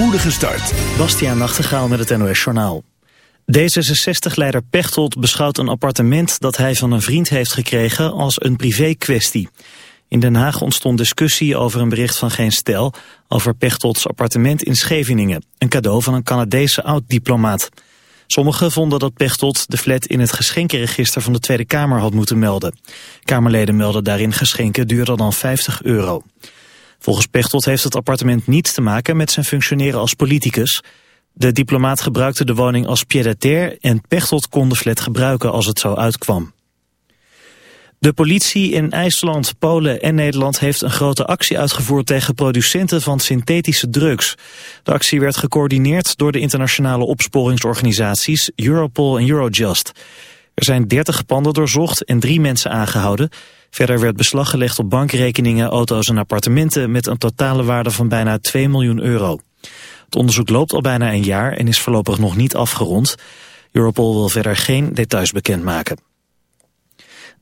spoedige start. Bastiaan Nachtegaal met het NOS Journaal. D66-leider Pechtold beschouwt een appartement dat hij van een vriend heeft gekregen als een privé-kwestie. In Den Haag ontstond discussie over een bericht van Geen Stel over Pechtolds appartement in Scheveningen, een cadeau van een Canadese oud-diplomaat. Sommigen vonden dat Pechtold de flat in het geschenkenregister van de Tweede Kamer had moeten melden. Kamerleden melden daarin geschenken duurder dan 50 euro. Volgens Pechtold heeft het appartement niets te maken met zijn functioneren als politicus. De diplomaat gebruikte de woning als pied-à-terre en Pechtold kon de flat gebruiken als het zo uitkwam. De politie in IJsland, Polen en Nederland heeft een grote actie uitgevoerd tegen producenten van synthetische drugs. De actie werd gecoördineerd door de internationale opsporingsorganisaties Europol en Eurojust. Er zijn 30 panden doorzocht en drie mensen aangehouden. Verder werd beslag gelegd op bankrekeningen, auto's en appartementen met een totale waarde van bijna 2 miljoen euro. Het onderzoek loopt al bijna een jaar en is voorlopig nog niet afgerond. Europol wil verder geen details bekendmaken.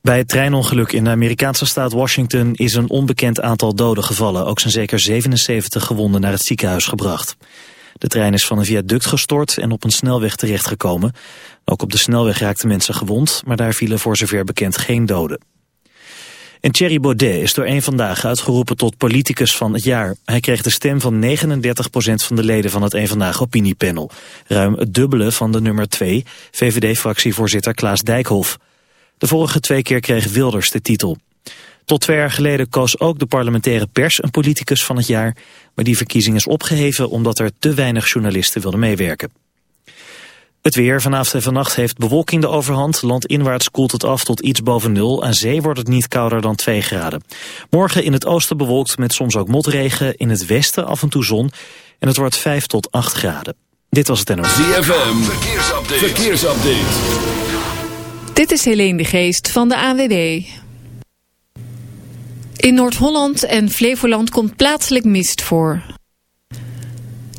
Bij het treinongeluk in de Amerikaanse staat Washington is een onbekend aantal doden gevallen. Ook zijn zeker 77 gewonden naar het ziekenhuis gebracht. De trein is van een viaduct gestort en op een snelweg terechtgekomen. Ook op de snelweg raakten mensen gewond, maar daar vielen voor zover bekend geen doden. En Thierry Baudet is door één vandaag uitgeroepen tot politicus van het jaar. Hij kreeg de stem van 39% van de leden van het één vandaag opiniepanel. Ruim het dubbele van de nummer 2, VVD-fractievoorzitter Klaas Dijkhoff. De vorige twee keer kreeg Wilders de titel. Tot twee jaar geleden koos ook de parlementaire pers een politicus van het jaar, maar die verkiezing is opgeheven omdat er te weinig journalisten wilden meewerken. Het weer vanavond en vannacht heeft bewolking de overhand. Landinwaarts koelt het af tot iets boven nul. Aan zee wordt het niet kouder dan 2 graden. Morgen in het oosten bewolkt met soms ook motregen. In het westen af en toe zon. En het wordt 5 tot 8 graden. Dit was het NOS. ZFM, verkeersupdate. verkeersupdate. Dit is Helene de Geest van de AWW. In Noord-Holland en Flevoland komt plaatselijk mist voor.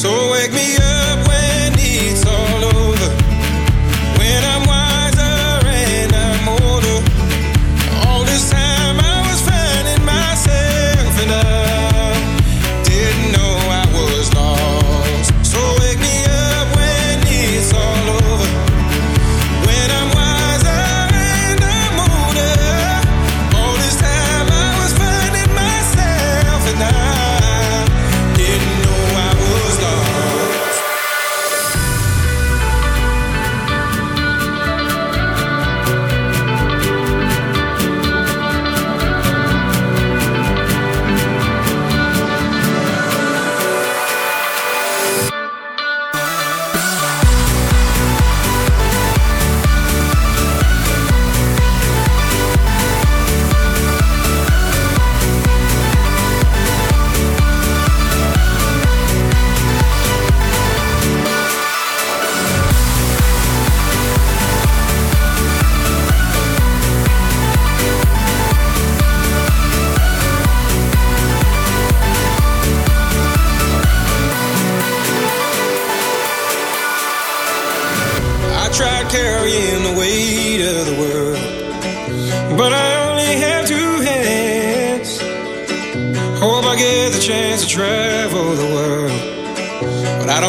So wake me up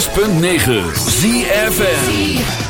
106.9 ZFN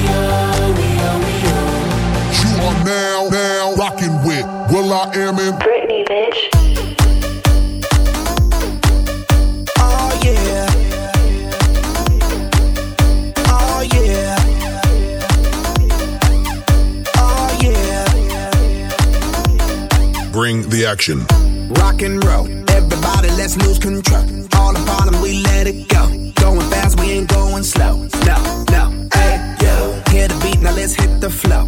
with will.i.am in Britney, bitch. Oh yeah. Oh yeah. Oh yeah. Bring the action. Rock and roll. Everybody, let's lose control. All the bottom, we let it go. Going fast, we ain't going slow. No, no. Hey, yo. Hear the beat, now let's hit the flow.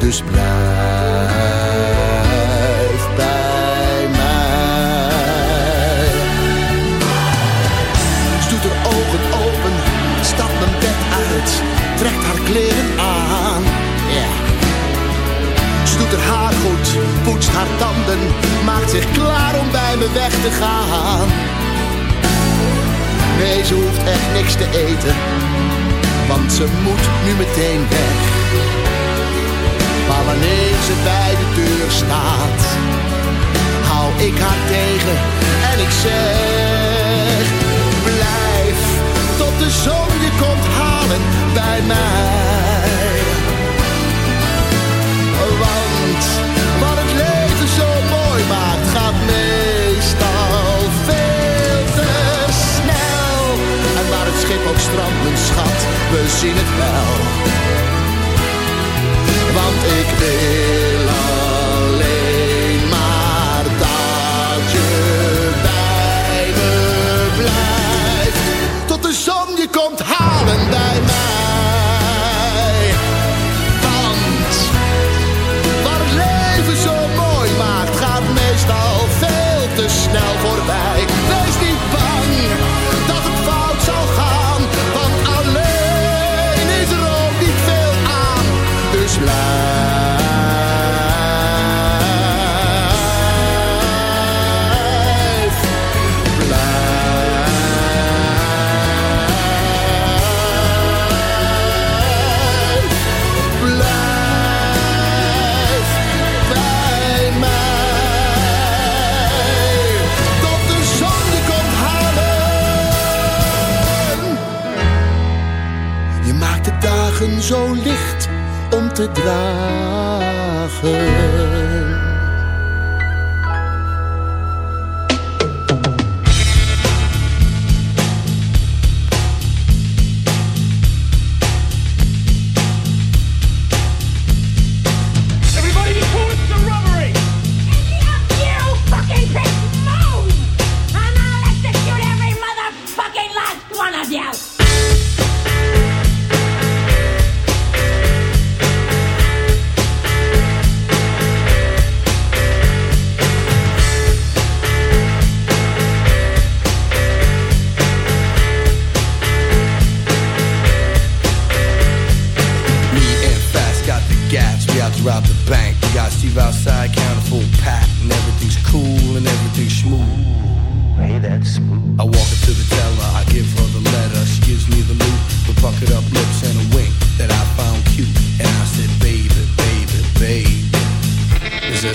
dus blijf bij mij. doet haar ogen open, stapt mijn bed uit, trekt haar kleren aan. Ze doet haar haar goed, poetst haar tanden, maakt zich klaar om bij me weg te gaan. Nee, ze hoeft echt niks te eten, want ze moet nu meteen weg. Maar wanneer ze bij de deur staat, hou ik haar tegen en ik zeg: Blijf tot de zon je komt halen bij mij. Want wat het leven zo mooi maakt, gaat meestal veel te snel. En waar het schip ook strandt, mijn schat, we zien het wel. Want te dragen.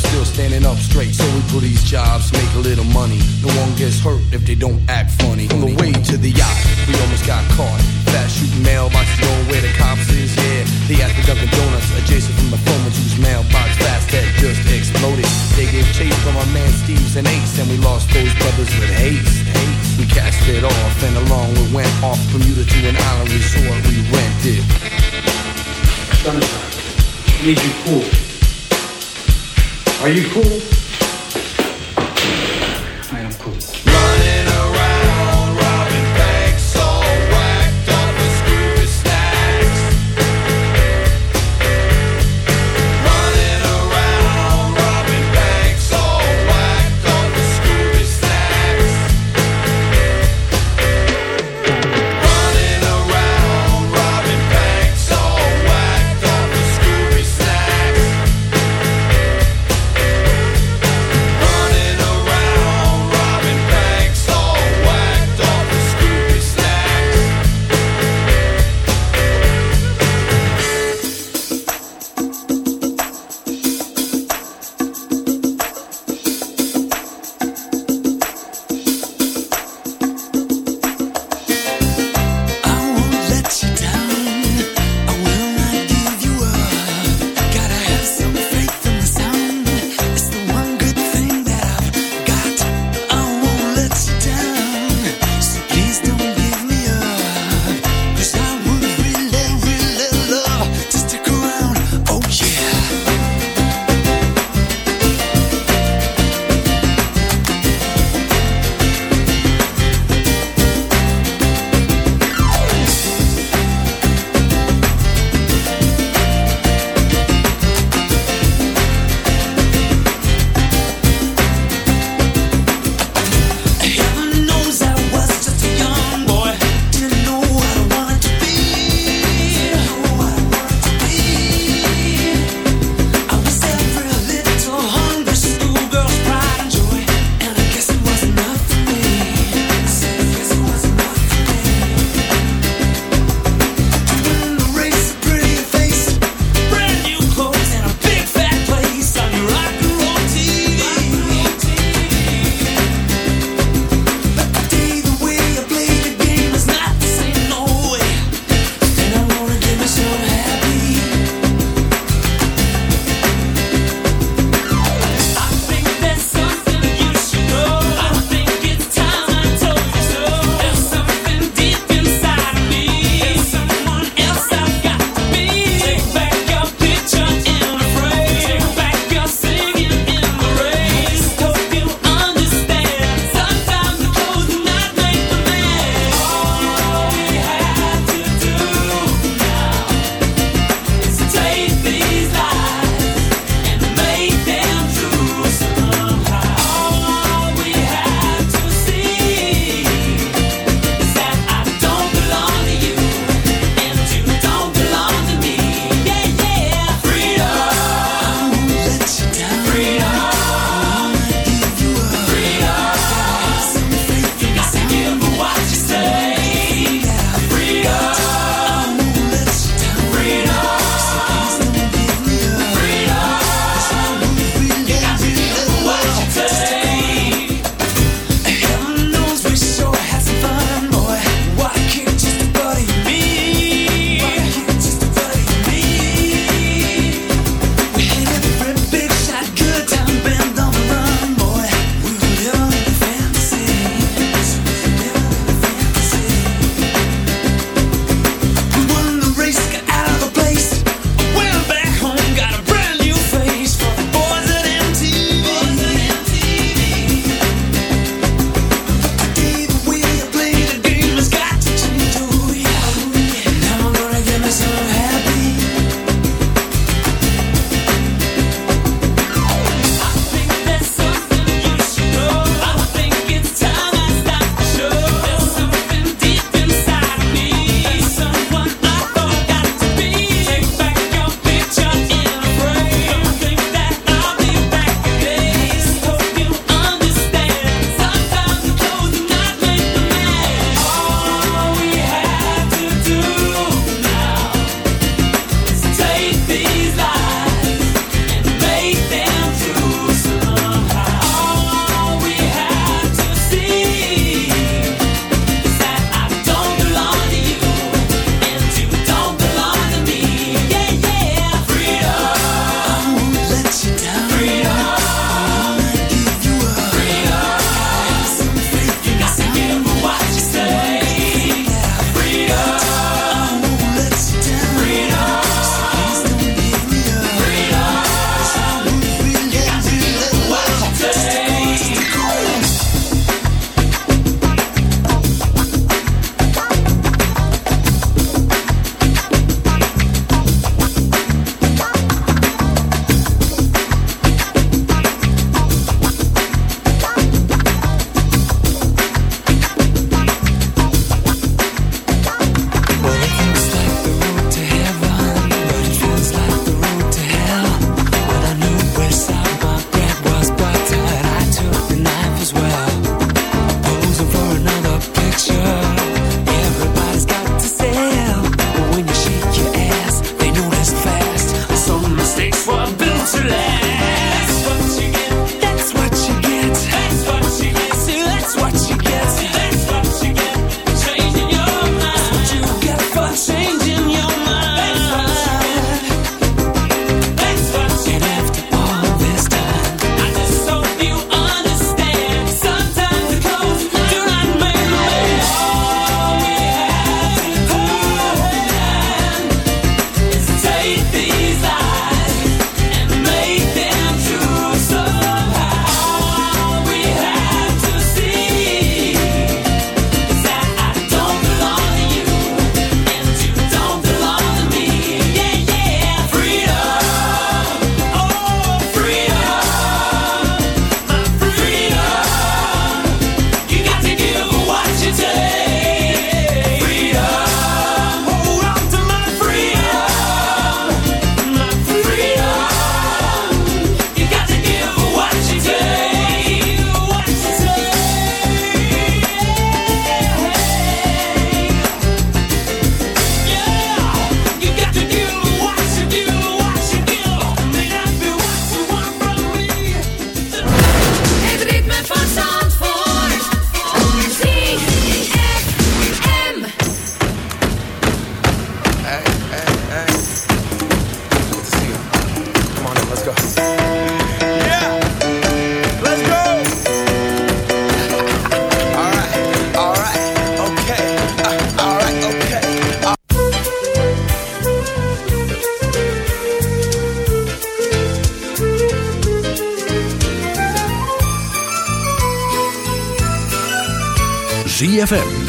still standing up straight. So we do these jobs, make a little money. No one gets hurt if they don't act funny. On the way to the yacht, we almost got caught. Fast shooting mailboxes, knowing where the cops is, yeah. They at the Dunkin' Donuts, adjacent from the Foreman's whose mailbox fast had just exploded. They gave chase from our man Steve's and Ace, and we lost those brothers with haste. haste. We cast it off, and along we went off Bermuda to an island resort we rented. Sunshine, I need you cool. Are you cool?